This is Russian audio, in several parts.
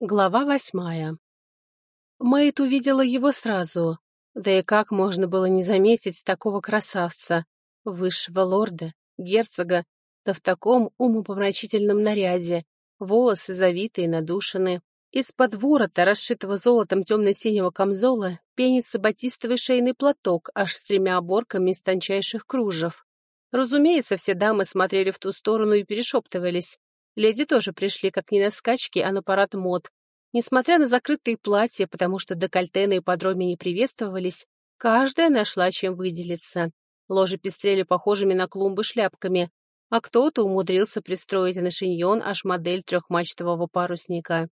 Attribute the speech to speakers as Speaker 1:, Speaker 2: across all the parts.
Speaker 1: Глава восьмая. Мэйд увидела его сразу. Да и как можно было не заметить такого красавца, высшего лорда, герцога, да в таком умопомрачительном наряде, волосы завитые, надушены. Из-под ворота, расшитого золотом темно-синего камзола, пенится батистовый шейный платок аж с тремя оборками из тончайших кружев. Разумеется, все дамы смотрели в ту сторону и перешептывались. Леди тоже пришли как не на скачки, а на парад мод. Несмотря на закрытые платья, потому что декольте на ипподроме не приветствовались, каждая нашла чем выделиться. Ложи пестрели похожими на клумбы шляпками, а кто-то умудрился пристроить на шиньон аж модель трехмачтового парусника.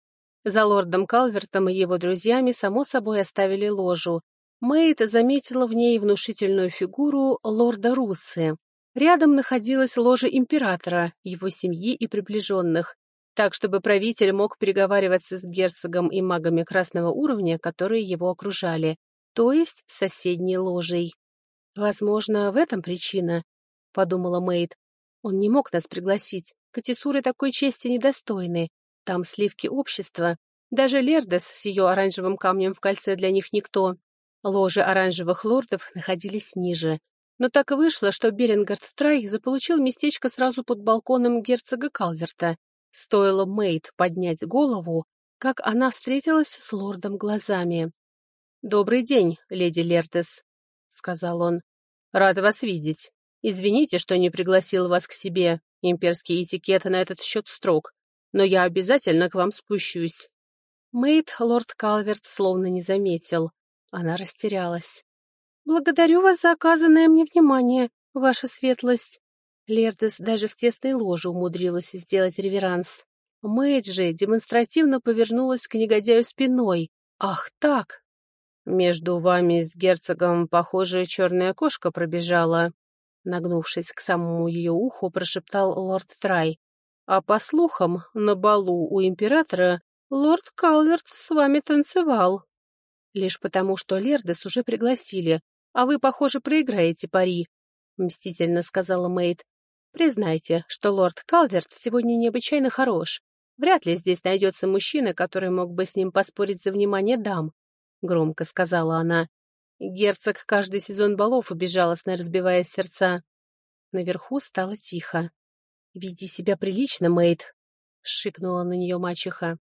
Speaker 1: За лордом Калвертом и его друзьями, само собой, оставили ложу. Мэйд заметила в ней внушительную фигуру лорда Руци. Рядом находилась ложа императора, его семьи и приближенных, так, чтобы правитель мог переговариваться с герцогом и магами красного уровня, которые его окружали, то есть соседней ложей. «Возможно, в этом причина», — подумала Мэйд. «Он не мог нас пригласить. Катисуры такой чести недостойны. Там сливки общества. Даже Лердес с ее оранжевым камнем в кольце для них никто. Ложи оранжевых лордов находились ниже, но так вышло, что Берингард Трай заполучил местечко сразу под балконом герцога Калверта. Стоило Мэйд поднять голову, как она встретилась с лордом глазами. «Добрый день, леди Лертес», — сказал он. «Рад вас видеть. Извините, что не пригласил вас к себе. Имперский этикет на этот счет строг. Но я обязательно к вам спущусь». Мэйд лорд Калверт словно не заметил. Она растерялась. «Благодарю вас за оказанное мне внимание, ваша светлость». Лердес даже в тесной ложе умудрилась сделать реверанс. Мэйджи демонстративно повернулась к негодяю спиной. «Ах так!» «Между вами с герцогом, похоже, черная кошка пробежала», нагнувшись к самому ее уху, прошептал лорд Трай. «А по слухам, на балу у императора лорд Калверт с вами танцевал». «Лишь потому, что Лердес уже пригласили, а вы, похоже, проиграете пари», — мстительно сказала Мэйд. «Признайте, что лорд Калверт сегодня необычайно хорош. Вряд ли здесь найдется мужчина, который мог бы с ним поспорить за внимание дам», — громко сказала она. Герцог каждый сезон балов убежалостно разбивая сердца. Наверху стало тихо. «Веди себя прилично, Мэйд», — шикнула на нее мачеха.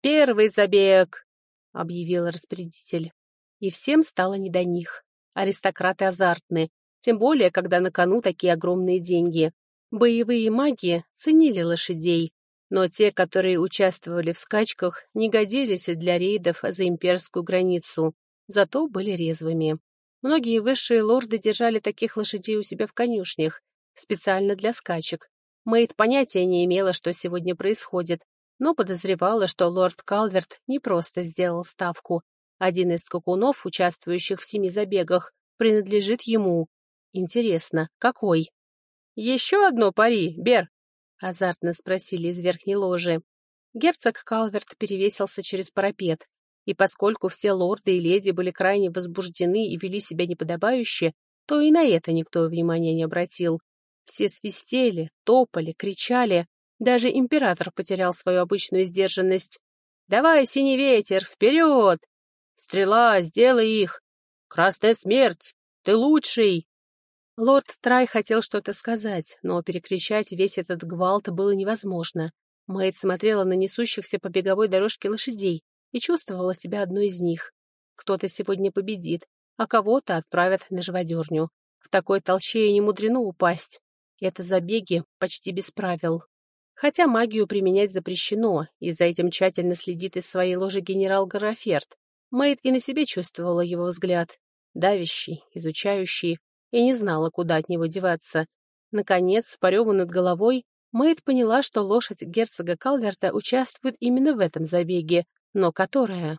Speaker 1: «Первый забег!» — объявил распорядитель. И всем стало не до них. Аристократы азартны, тем более, когда на кону такие огромные деньги. Боевые маги ценили лошадей, но те, которые участвовали в скачках, не годились для рейдов за имперскую границу, зато были резвыми. Многие высшие лорды держали таких лошадей у себя в конюшнях, специально для скачек. Мэйд понятия не имела, что сегодня происходит, но подозревала, что лорд Калверт не просто сделал ставку, один из скакунов, участвующих в семи забегах, принадлежит ему. Интересно, какой? «Еще одно пари, Бер!» — азартно спросили из верхней ложи. Герцог Калверт перевесился через парапет, и поскольку все лорды и леди были крайне возбуждены и вели себя неподобающе, то и на это никто внимания не обратил. Все свистели, топали, кричали, даже император потерял свою обычную сдержанность. «Давай, синий ветер, вперед!» Стрела, сделай их! Красная смерть! Ты лучший!» Лорд Трай хотел что-то сказать, но перекричать весь этот гвалт было невозможно. Мэйд смотрела на несущихся по беговой дорожке лошадей и чувствовала себя одной из них. Кто-то сегодня победит, а кого-то отправят на живодерню. В такой толчее не мудрено упасть. Это забеги почти без правил. Хотя магию применять запрещено, и за этим тщательно следит из своей ложи генерал Гараферт, Мэйд и на себе чувствовала его взгляд, давящий, изучающий, и не знала, куда от него деваться. Наконец, по реву над головой, Мэйд поняла, что лошадь герцога Калверта участвует именно в этом забеге, но которая...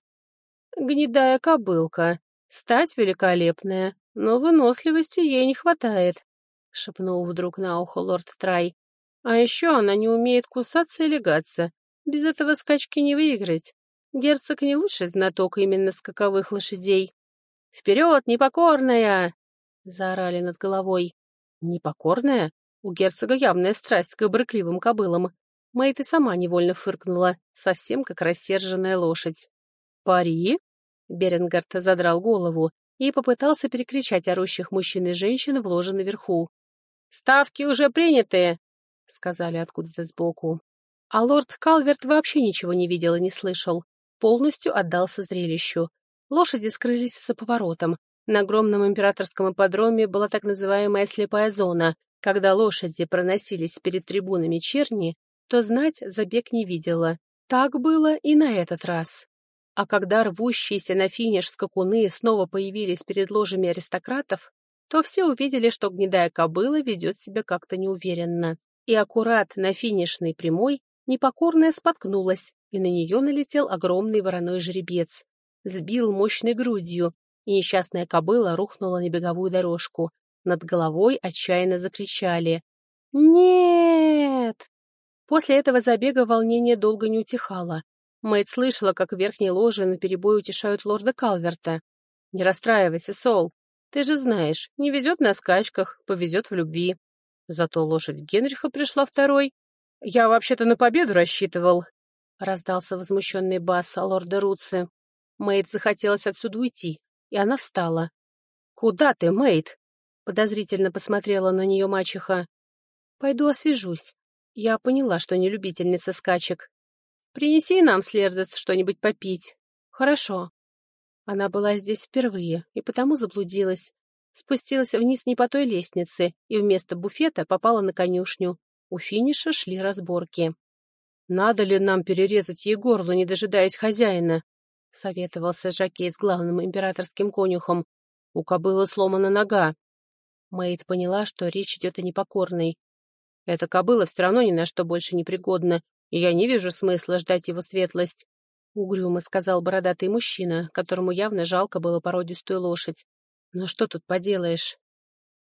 Speaker 1: Гнедая кобылка, стать великолепная, но выносливости ей не хватает, — шепнул вдруг на ухо лорд Трай. А еще она не умеет кусаться и легаться. Без этого скачки не выиграть. Герцог не лучший знаток именно скаковых лошадей. «Вперед, непокорная!» — заорали над головой. «Непокорная?» У герцога явная страсть к брыкливым кобылам. Мэйд сама невольно фыркнула, совсем как рассерженная лошадь. «Пари?» Беренгард задрал голову и попытался перекричать орущих мужчин и женщин в ложе наверху. «Ставки уже приняты!» — сказали откуда-то сбоку. А лорд Калверт вообще ничего не видел и не слышал. Полностью отдался зрелищу. Лошади скрылись за поворотом. На огромном императорском ипподроме была так называемая слепая зона. Когда лошади проносились перед трибунами черни, то знать забег не видела. Так было и на этот раз. А когда рвущиеся на финиш скакуны снова появились перед ложами аристократов, то все увидели, что гнедая кобыла ведет себя как-то неуверенно. И аккурат на финишной прямой непокорная споткнулась, и на нее налетел огромный вороной жеребец. Сбил мощной грудью, и несчастная кобыла рухнула на беговую дорожку. Над головой отчаянно закричали «Нет!». После этого забега волнение долго не утихало. Мэйд слышала, как в верхней ложе наперебой утешают лорда Калверта. «Не расстраивайся, Сол. Ты же знаешь, не везет на скачках, повезет в любви. Зато лошадь Генриха пришла второй. Я вообще-то на победу рассчитывал», — раздался возмущенный бас лорда Руци. Мэйд захотелось отсюда уйти, и она встала. «Куда ты, Мэйд?» — подозрительно посмотрела на нее мачеха. «Пойду освежусь. Я поняла, что не любительница скачек. Принеси нам, Слердес, что-нибудь попить. Хорошо». Она была здесь впервые и потому заблудилась. Спустилась вниз не по той лестнице и вместо буфета попала на конюшню. У финиша шли разборки. «Надо ли нам перерезать ей горло, не дожидаясь хозяина?» — советовался Жакей с главным императорским конюхом. «У кобылы сломана нога». Мэйд поняла, что речь идет о непокорной. «Эта кобыла все равно ни на что больше не пригодна, и я не вижу смысла ждать его светлость», — угрюмо сказал бородатый мужчина, которому явно жалко было породистую лошадь. «Но что тут поделаешь?»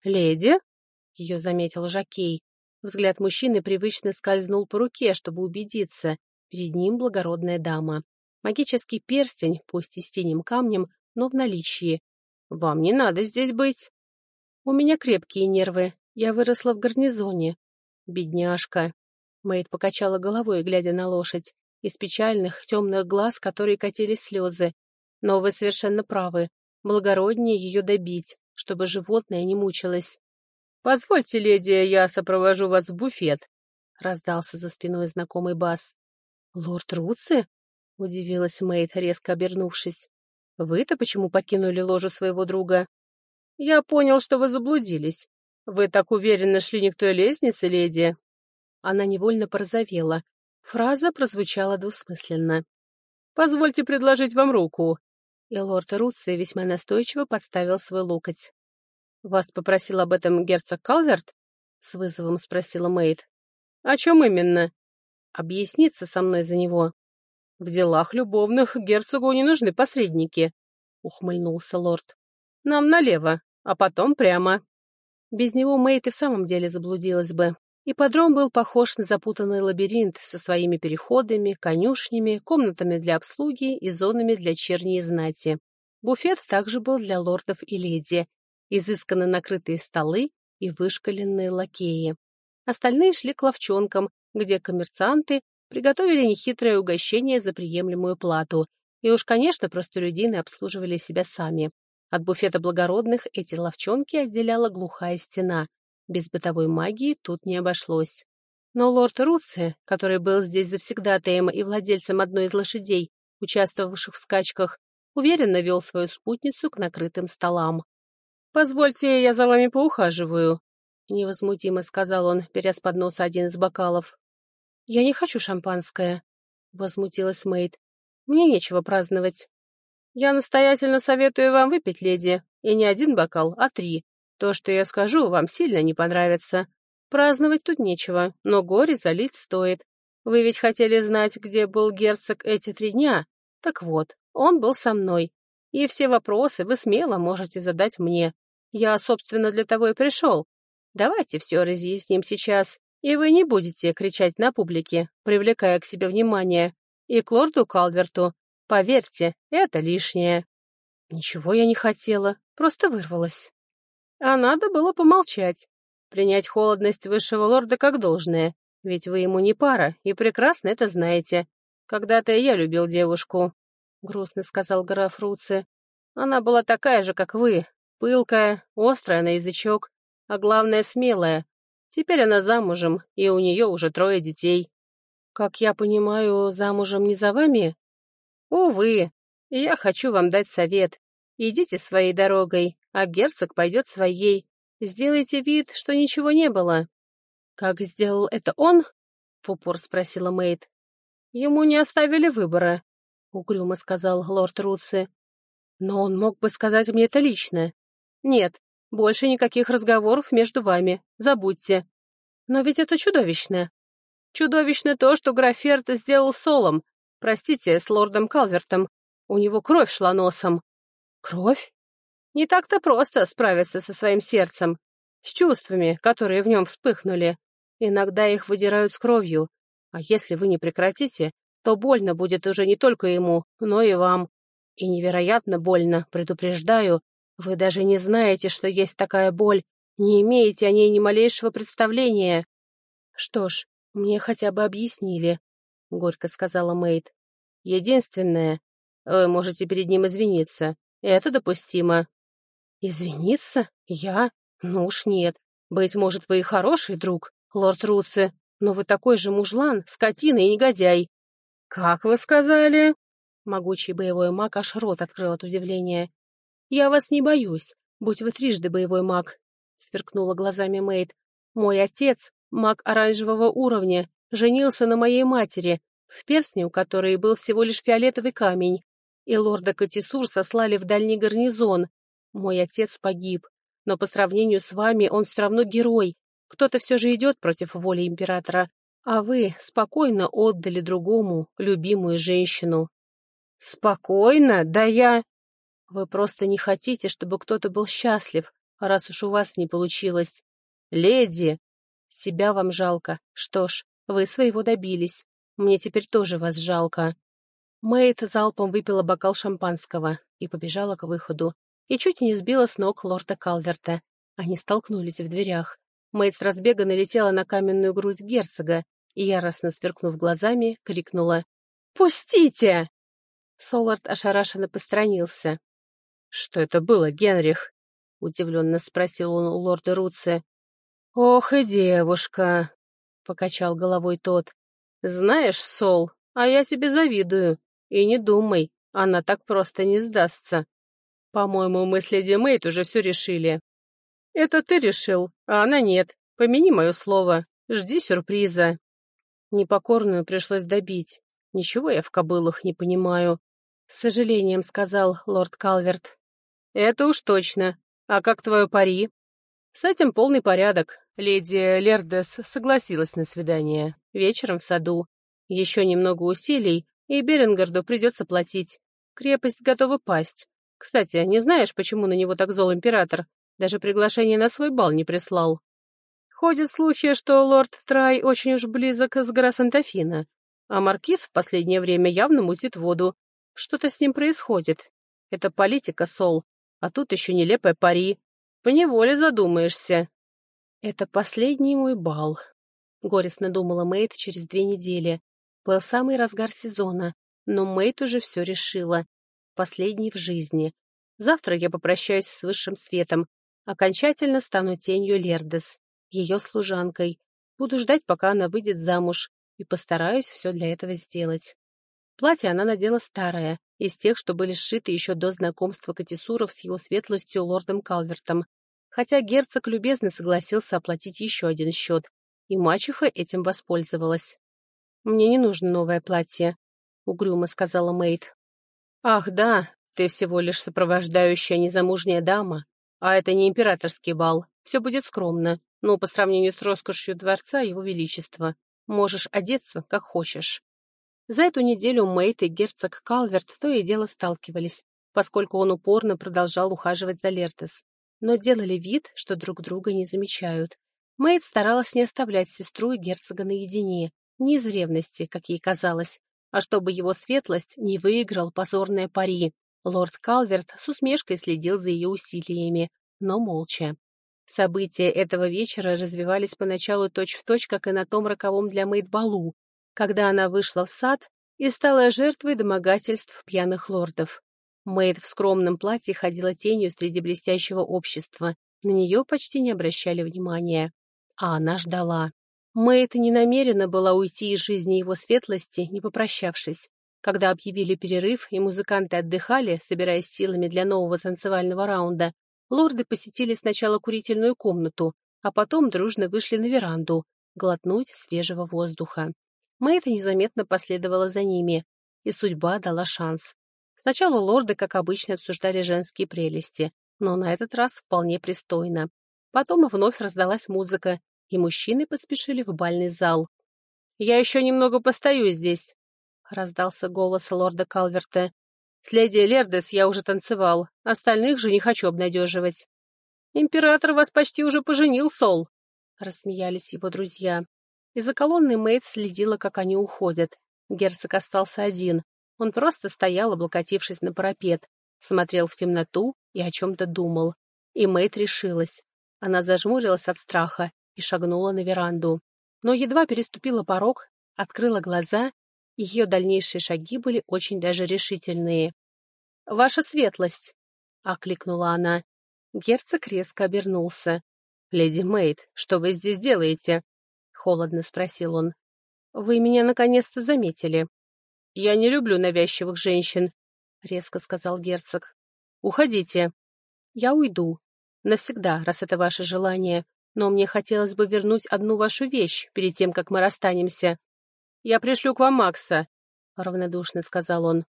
Speaker 1: «Леди?» — ее заметил Жакей. Взгляд мужчины привычно скользнул по руке, чтобы убедиться. Перед ним благородная дама. Магический перстень, пусть и с синим камнем, но в наличии. «Вам не надо здесь быть!» «У меня крепкие нервы. Я выросла в гарнизоне. Бедняжка!» Мэйд покачала головой, глядя на лошадь. Из печальных, темных глаз, которые катились слезы. «Но вы совершенно правы. Благороднее ее добить, чтобы животное не мучилось. «Позвольте, леди, я сопровожу вас в буфет», — раздался за спиной знакомый бас. «Лорд Руци?» — удивилась Мэйд, резко обернувшись. «Вы-то почему покинули ложу своего друга?» «Я понял, что вы заблудились. Вы так уверенно шли не к той лестнице, леди?» Она невольно порозовела. Фраза прозвучала двусмысленно. «Позвольте предложить вам руку и лорд Руци весьма настойчиво подставил свой локоть. «Вас попросил об этом герцог Калверт?» — с вызовом спросила Мэйд. «О чем именно?» «Объясниться со мной за него». «В делах любовных герцогу не нужны посредники», — ухмыльнулся лорд. «Нам налево, а потом прямо». Без него Мэйд и в самом деле заблудилась бы. Ипподром был похож на запутанный лабиринт со своими переходами, конюшнями, комнатами для обслуги и зонами для черни и знати. Буфет также был для лордов и леди, изысканно накрытые столы и вышкаленные лакеи. Остальные шли к ловчонкам, где коммерцианты приготовили нехитрое угощение за приемлемую плату, и уж, конечно, простолюдины обслуживали себя сами. От буфета благородных эти ловчонки отделяла глухая стена, без бытовой магии тут не обошлось. Но лорд Руци, который был здесь завсегдатаем и владельцем одной из лошадей, участвовавших в скачках, уверенно вел свою спутницу к накрытым столам. «Позвольте, я за вами поухаживаю», — невозмутимо сказал он, беря с подноса один из бокалов. «Я не хочу шампанское», — возмутилась Мэйд. «Мне нечего праздновать». «Я настоятельно советую вам выпить, леди, и не один бокал, а три. То, что я скажу, вам сильно не понравится. Праздновать тут нечего, но горе залить стоит. Вы ведь хотели знать, где был герцог эти три дня? Так вот, он был со мной. И все вопросы вы смело можете задать мне. Я, собственно, для того и пришел. Давайте все разъясним сейчас, и вы не будете кричать на публике, привлекая к себе внимание. И к лорду Калверту. Поверьте, это лишнее. Ничего я не хотела, просто вырвалась. А надо было помолчать, принять холодность высшего лорда как должное. Ведь вы ему не пара, и прекрасно это знаете. Когда-то я любил девушку», — грустно сказал граф Руци. «Она была такая же, как вы, пылкая, острая на язычок, а главное, смелая. Теперь она замужем, и у нее уже трое детей». «Как я понимаю, замужем не за вами?» «Увы, я хочу вам дать совет. Идите своей дорогой, а герцог пойдет своей. Сделайте вид, что ничего не было». «Как сделал это он?» — в упор спросила Мэйд. «Ему не оставили выбора», — угрюмо сказал лорд Руци. «Но он мог бы сказать мне это лично». «Нет, больше никаких разговоров между вами. Забудьте». «Но ведь это чудовищно». «Чудовищно то, что Граферт сделал с Солом. Простите, с лордом Калвертом. У него кровь шла носом». «Кровь?» «Не так-то просто справиться со своим сердцем, с чувствами, которые в нем вспыхнули. Иногда их выдирают с кровью, а если вы не прекратите, то больно будет уже не только ему, но и вам. И невероятно больно, предупреждаю. Вы даже не знаете, что есть такая боль, не имеете о ней ни малейшего представления. Что ж, мне хотя бы объяснили, — горько сказала Мэйд. Единственное, вы можете перед ним извиниться. Это допустимо. Извиниться? Я? Ну уж нет. Быть может, вы и хороший друг, лорд Руци, но вы такой же мужлан, скотина и негодяй. Как вы сказали? Могучий боевой маг аж рот открыл от удивления. Я вас не боюсь, будь вы трижды боевой маг, сверкнула глазами Мэйд. Мой отец, маг оранжевого уровня, женился на моей матери, в перстне у которой был всего лишь фиолетовый камень, и лорда Катисур сослали в дальний гарнизон. Мой отец погиб, но по сравнению с вами он все равно герой, кто-то все же идет против воли императора, а вы спокойно отдали другому любимую женщину. Спокойно? Да я... Вы просто не хотите, чтобы кто-то был счастлив, раз уж у вас не получилось. Леди! Себя вам жалко. Что ж, вы своего добились. Мне теперь тоже вас жалко. Мэйд залпом выпила бокал шампанского и побежала к выходу, и чуть не сбила с ног лорда Калверта. Они столкнулись в дверях. Мэйд с разбега налетела на каменную грудь герцога и, яростно сверкнув глазами, крикнула «Пустите!». Солард ошарашенно постранился. «Что это было, Генрих?» — удивленно спросил он у лорда Руце. «Ох и девушка!» — покачал головой тот. «Знаешь, Сол, а я тебе завидую. И не думай, она так просто не сдастся. По-моему, мы с леди Мэйд уже все решили. «Это ты решил, а она нет. Помяни мое слово. Жди сюрприза». Непокорную пришлось добить. Ничего я в кобылах не понимаю. С сожалением сказал лорд Калверт. «Это уж точно. А как твое пари?» «С этим полный порядок. Леди Лердес согласилась на свидание. Вечером в саду. Еще немного усилий, и Берингарду придется платить. Крепость готова пасть. Кстати, не знаешь, почему на него так зол император? Даже приглашение на свой бал не прислал. Ходят слухи, что лорд Трай очень уж близок с гора Сантафина, а маркиз в последнее время явно мутит воду. Что-то с ним происходит. Это политика, Сол, а тут еще нелепая пари. Поневоле задумаешься. Это последний мой бал, — горестно думала Мэйд через две недели. Был самый разгар сезона, но Мэйд уже все решила. Последний в жизни. Завтра я попрощаюсь с высшим светом, Окончательно стану тенью Лердес, ее служанкой. Буду ждать, пока она выйдет замуж, и постараюсь все для этого сделать. Платье она надела старое, из тех, что были сшиты еще до знакомства Катисуров с его светлостью лордом Калвертом, хотя герцог любезно согласился оплатить еще один счет, и мачеха этим воспользовалась. «Мне не нужно новое платье», — угрюмо сказала Мэйд. «Ах, да, ты всего лишь сопровождающая незамужняя дама, а это не императорский бал. Все будет скромно, но по сравнению с роскошью дворца его величества. Можешь одеться, как хочешь. За эту неделю Мэйт и герцог Калверт то и дело сталкивались, поскольку он упорно продолжал ухаживать за Лертес. Но делали вид, что друг друга не замечают. Мэйд старалась не оставлять сестру и герцога наедине, не из ревности, как ей казалось, а чтобы его светлость не выиграл позорное пари, Лорд Калверт с усмешкой следил за ее усилиями, но молча. События этого вечера развивались поначалу точь-в-точь, точь, как и на том роковом для Мэйд балу, когда она вышла в сад и стала жертвой домогательств пьяных лордов. Мэйд в скромном платье ходила тенью среди блестящего общества, на нее почти не обращали внимания. А она ждала. Мэйд не намерена была уйти из жизни его светлости, не попрощавшись. Когда объявили перерыв и музыканты отдыхали, собираясь силами для нового танцевального раунда, лорды посетили сначала курительную комнату, а потом дружно вышли на веранду, глотнуть свежего воздуха. Мэйд незаметно последовала за ними, и судьба дала шанс. Сначала лорды, как обычно, обсуждали женские прелести, но на этот раз вполне пристойно. Потом вновь раздалась музыка, и мужчины поспешили в бальный зал. «Я еще немного постою здесь», — раздался голос лорда Калверта. «С леди Лердес я уже танцевал, остальных же не хочу обнадеживать». «Император вас почти уже поженил, Сол», — рассмеялись его друзья. Из-за колонны Мэйд следила, как они уходят. Герцог остался один. Он просто стоял, облокотившись на парапет, смотрел в темноту и о чем-то думал. И Мэйд решилась. Она зажмурилась от страха и шагнула на веранду. Но едва переступила порог, открыла глаза, ее дальнейшие шаги были очень даже решительные. «Ваша светлость!» — окликнула она. Герцог резко обернулся. «Леди Мэйд, что вы здесь делаете?» — холодно спросил он. «Вы меня наконец-то заметили». «Я не люблю навязчивых женщин», — резко сказал герцог. «Уходите». «Я уйду. Навсегда, раз это ваше желание. Но мне хотелось бы вернуть одну вашу вещь перед тем, как мы расстанемся». «Я пришлю к вам Макса», — равнодушно сказал он.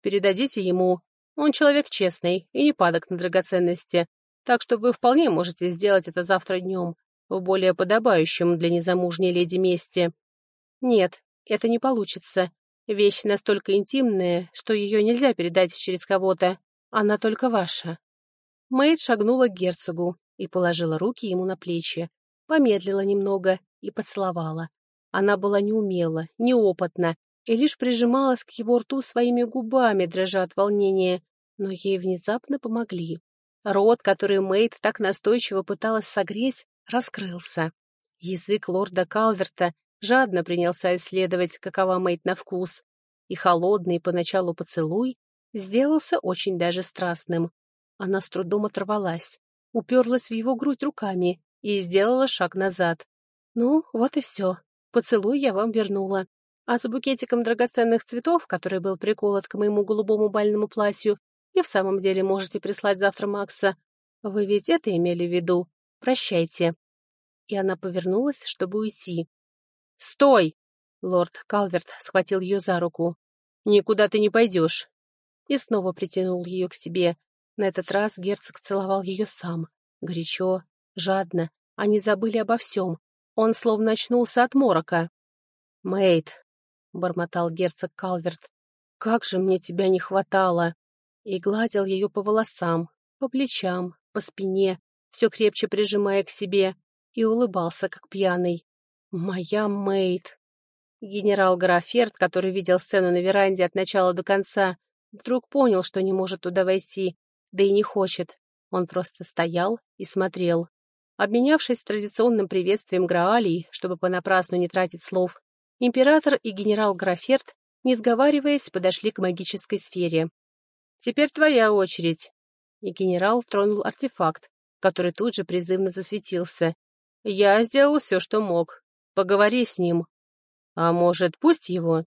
Speaker 1: «Передадите ему. Он человек честный и не падок на драгоценности, так что вы вполне можете сделать это завтра днем, в более подобающем для незамужней леди месте». «Нет, это не получится. Вещь настолько интимная, что ее нельзя передать через кого-то. Она только ваша». Мэйд шагнула к герцогу и положила руки ему на плечи, помедлила немного и поцеловала. Она была неумела, неопытна и лишь прижималась к его рту своими губами, дрожа от волнения, но ей внезапно помогли. Рот, который Мэйд так настойчиво пыталась согреть, раскрылся. Язык лорда Калверта жадно принялся исследовать, какова Мэйд на вкус, и холодный поначалу поцелуй сделался очень даже страстным. Она с трудом оторвалась, уперлась в его грудь руками и сделала шаг назад. «Ну, вот и все. Поцелуй я вам вернула. А с букетиком драгоценных цветов, который был приколот к моему голубому бальному платью, и в самом деле можете прислать завтра Макса. Вы ведь это имели в виду? Прощайте». И она повернулась, чтобы уйти. «Стой!» Лорд Калверт схватил ее за руку. «Никуда ты не пойдешь!» И снова притянул ее к себе. На этот раз герцог целовал ее сам. Горячо, жадно. Они забыли обо всем. Он словно очнулся от морока. «Мэйд», — бормотал герцог Калверт, — «как же мне тебя не хватало!» И гладил ее по волосам, по плечам, по спине, все крепче прижимая к себе, и улыбался, как пьяный. «Моя Мэйд!» Генерал Граферт, который видел сцену на веранде от начала до конца, вдруг понял, что не может туда войти, да и не хочет. Он просто стоял и смотрел. Обменявшись традиционным приветствием Граалий, чтобы понапрасну не тратить слов, император и генерал Граферт, не сговариваясь, подошли к магической сфере. «Теперь твоя очередь!» И генерал тронул артефакт, который тут же призывно засветился. «Я сделал все, что мог. Поговори с ним. А может, пусть его?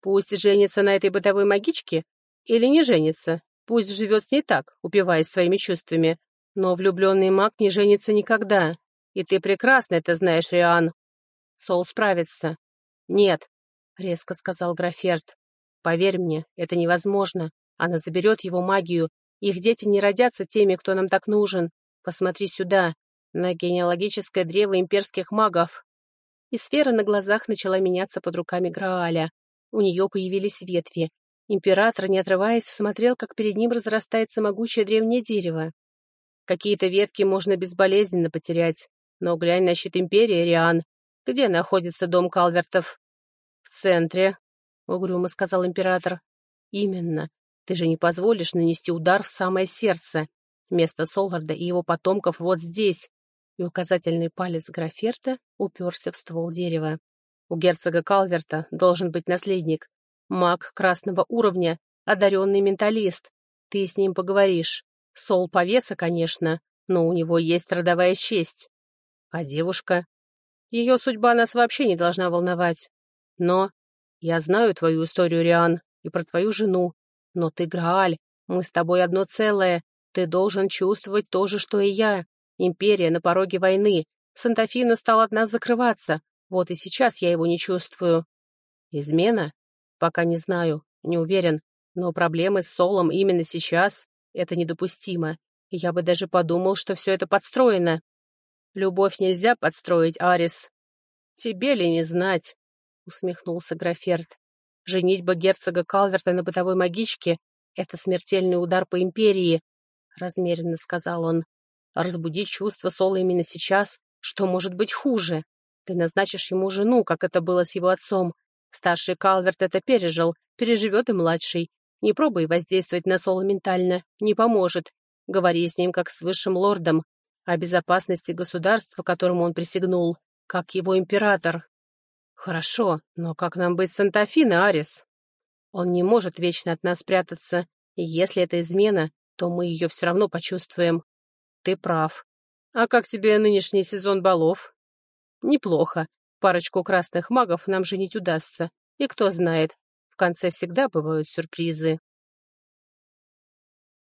Speaker 1: Пусть женится на этой бытовой магичке? Или не женится? Пусть живет с ней так, упиваясь своими чувствами. Но влюбленный маг не женится никогда. И ты прекрасно это знаешь, Риан. Сол справится. Нет, резко сказал Граферт. Поверь мне, это невозможно. Она заберет его магию. Их дети не родятся теми, кто нам так нужен. Посмотри сюда, на генеалогическое древо имперских магов и сфера на глазах начала меняться под руками Грааля. У нее появились ветви. Император, не отрываясь, смотрел, как перед ним разрастается могучее древнее дерево. Какие-то ветки можно безболезненно потерять, но глянь на щит Империи, Риан. Где находится дом Калвертов? В центре, — угрюмо сказал император. Именно. Ты же не позволишь нанести удар в самое сердце. Место Солгарда и его потомков вот здесь, и указательный палец Граферта уперся в ствол дерева. У герцога Калверта должен быть наследник. Маг красного уровня, одаренный менталист. Ты с ним поговоришь. Сол повеса, конечно, но у него есть родовая честь. А девушка? Ее судьба нас вообще не должна волновать. Но я знаю твою историю, Риан, и про твою жену. Но ты Грааль, мы с тобой одно целое. Ты должен чувствовать то же, что и я. Империя на пороге войны. Сантафина стал от нас закрываться. Вот и сейчас я его не чувствую. Измена? Пока не знаю, не уверен. Но проблемы с Солом именно сейчас — это недопустимо. Я бы даже подумал, что все это подстроено. Любовь нельзя подстроить, Арис. Тебе ли не знать? Усмехнулся Граферт. Женитьба герцога Калверта на бытовой магичке — это смертельный удар по империи, размеренно сказал он. Разбудить чувства Сола именно сейчас, что может быть хуже? Ты назначишь ему жену, как это было с его отцом. Старший Калверт это пережил, переживет и младший. Не пробуй воздействовать на Сола ментально, не поможет. Говори с ним, как с высшим лордом, о безопасности государства, которому он присягнул, как его император. Хорошо, но как нам быть с Антофино, Арис? Он не может вечно от нас прятаться, если это измена, то мы ее все равно почувствуем. Ты прав. А как тебе нынешний сезон балов? Неплохо. Парочку красных магов нам женить удастся. И кто знает, в конце всегда бывают сюрпризы.